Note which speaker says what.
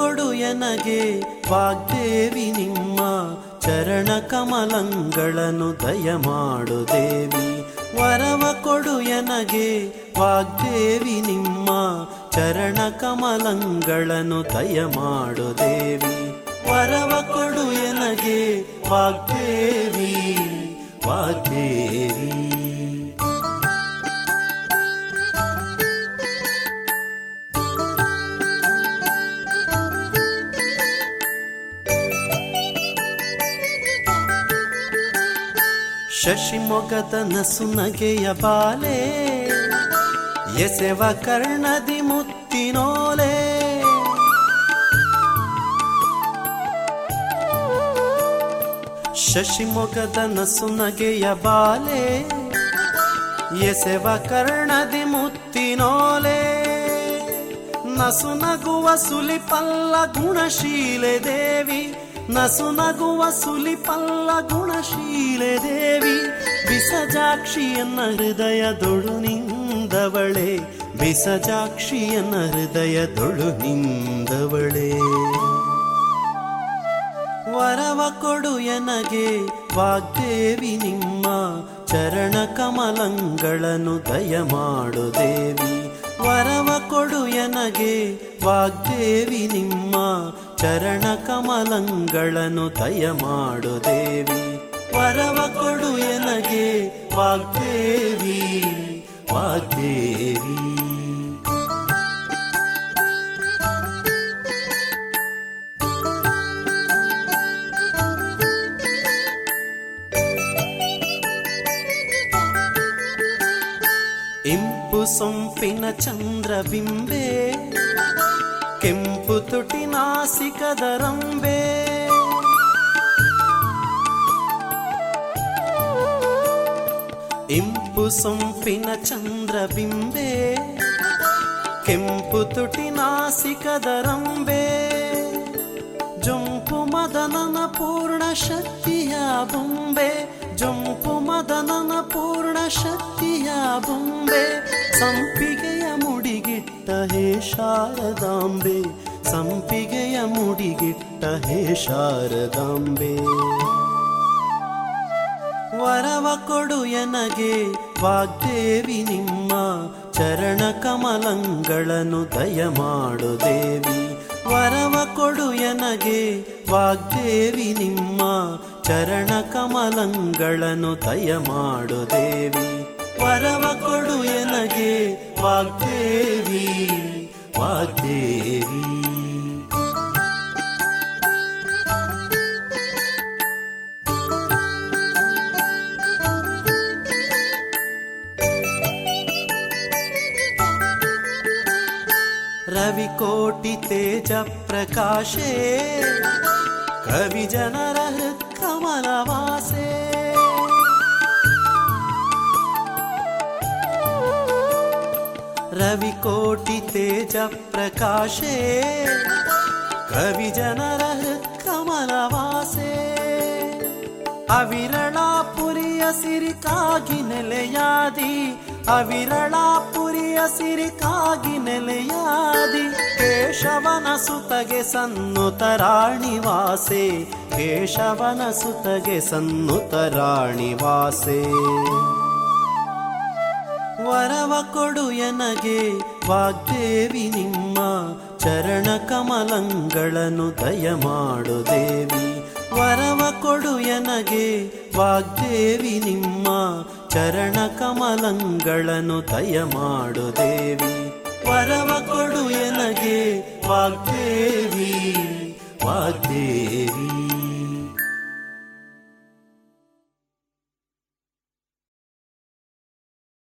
Speaker 1: ಕೊಡು ಎನಗೆ ವಾಗ್ದೇವಿ ನಿಮ್ಮ ಚರಣ ಕಮಲಂಗಳನ್ನು ದಯಮಾಡು ದೇವಿ. ವರವ ಕೊಡು ಎನಗೆ ವಾಗ್ದೇವಿ ನಿಮ್ಮ ಚರಣ ಕಮಲಂಗಳನ್ನು ದಯಮಾಡು ದೇವಿ. ವರವ ಕೊಡು ಎನಗೆ ವಾಗ್ದೇವಿ ವಾಗ್ದೇವಿ. ಶಶಿಮೊಗದ ನಸುನಗೆಯ ಬಾಲೆ, ಎಸೆವ ಕರ್ಣದಿ ಮುತ್ತಿನೋಲೆ. ಶಶಿಮೊಗದ ನಸುನಗೆಯ ಬಾಲೆ, ಎಸೆವ ಕರ್ಣದಿ ಮುತ್ತಿನೋಲೆ. ನಸುನಗುವ ಸುಲಿಪಲ್ಲ ಗುಣಶೀಲೆ ದೇವಿ ನಸುನಗುವ ಸುಲಿಪಲ್ಲ ಗುಣಶೀಲೆ ದೇವಿ, ಬಿಸಜಾಕ್ಷಿಯನ್ನ ಹೃದಯದೊಳು ನಿಂದವಳೆ, ಬಿಸಜಾಕ್ಷಿಯನ್ನ ಹೃದಯದೊಳು ನಿಂದವಳೆ. ವರವ ಕೊಡು ಎನಗೆ ವಾಗ್ದೇವಿ ನಿಮ್ಮ ಚರಣ ಕಮಲಂಗಳನ್ನು ದಯಮಾಡು ದೇವಿ, ವರವ ಕೊಡು ಎನಗೆ ವಾಗ್ದೇವಿ ನಿಮ್ಮ ಚರಣ ಕಮಲಂಗಳನ್ನು ದಯಮಾಡು ದೇವಿ. ವರವ ಕೊಡು ಎನಗೆ ವಾಗ್ದೇವಿ ವಾಗ್ದೇವಿ. ಇಂಪು ಸೊಂಪಿನ ಚಂದ್ರಬಿಂಬೆ ಕೆಂಪು ತುಟಿ ನಾಸಿಕದ ರಂಬೆ. ಇಂಪು ಸೊಂಪಿನ ಚಂದ್ರಬಿಂಬೆ ಕೆಂಪು ತುಟಿ ನಾಸಿಕದ ರಂಬೆ. ಜೊಂಪು ಮದನನ ಪೂರ್ಣ ಶಕ್ತಿಯ ಬೊಂಬೆ. ಜೊಂಪು ಮದನನ ಪೂರ್ಣ ಶಕ್ತಿಯ ಬೊಂಬೆ. ಸಂಪಿಗೆಯ ಮುಡಿಗಿಟ್ಟ ಹೇ ಶಾರದಾಂಬೆ, ಸಂಪಿಗೆಯ ಮುಡಿಗಿಟ್ಟ ಹೇ ಶಾರದಾಂಬೆ. ವರವ ಕೊಡು ಎನಗೆ ವಾಗ್ದೇವಿ ನಿಮ್ಮ, ಚರಣ ಕಮಲಂಗಳನ್ನು ದಯಮಾಡು ದೇವಿ. ವರವ ಕೊಡು ಎನಗೆ ವಾಗ್ದೇವಿ ನಿಮ್ಮ, ಚರಣ ಕಮಲಂಗಳನ್ನು ದಯಮಾಡು ದೇವಿ. ವರವ ಕೊಡು ಎನಗೆ वाग्देवी वाग्देवी। रविकोटितेजप्रकाशे कविजनरहृत्कमलवासे। ಕವಿ ಜನರ ಹೃತ್ಕಮಲವಾಸೆ ಅವಿರಳಾಪುರಿಯ ಸಿರಿಕಾಗಿ ನೆಲೆಯಾದಿ, ಅವಿರಳಾಪುರಿಯ ಸಿರಿಕಾಗಿ ನೆಲೆಯಾದಿ ಕೇಶವನ ಸುತಗೆ ಸನ್ನುತ ರಾಣಿವಾಸೆ ಕೇಶವನ ಸುತಗೆ ಸನ್ನುತ ರಾಣಿವಾಸೆ. ವರವ ಕೊಡು ಎನಗೆ, ವಾಗ್ದೇವಿ ನಿಮ್ಮ ಚರಣ ಕಮಲಂಗಳನ್ನು ದಯಮಾಡು ದೇವಿ. ವರವ ಕೊಡು ಎನಗೆ, ವಾಗ್ದೇವಿ ನಿಮ್ಮ ಚರಣ ಕಮಲಂಗಳನ್ನು ದಯಮಾಡು ದೇವಿ. ವರವ ಕೊಡು ಎನಗೆ, ವಾಗ್ದೇವಿ ವಾಗ್ದೇವಿ.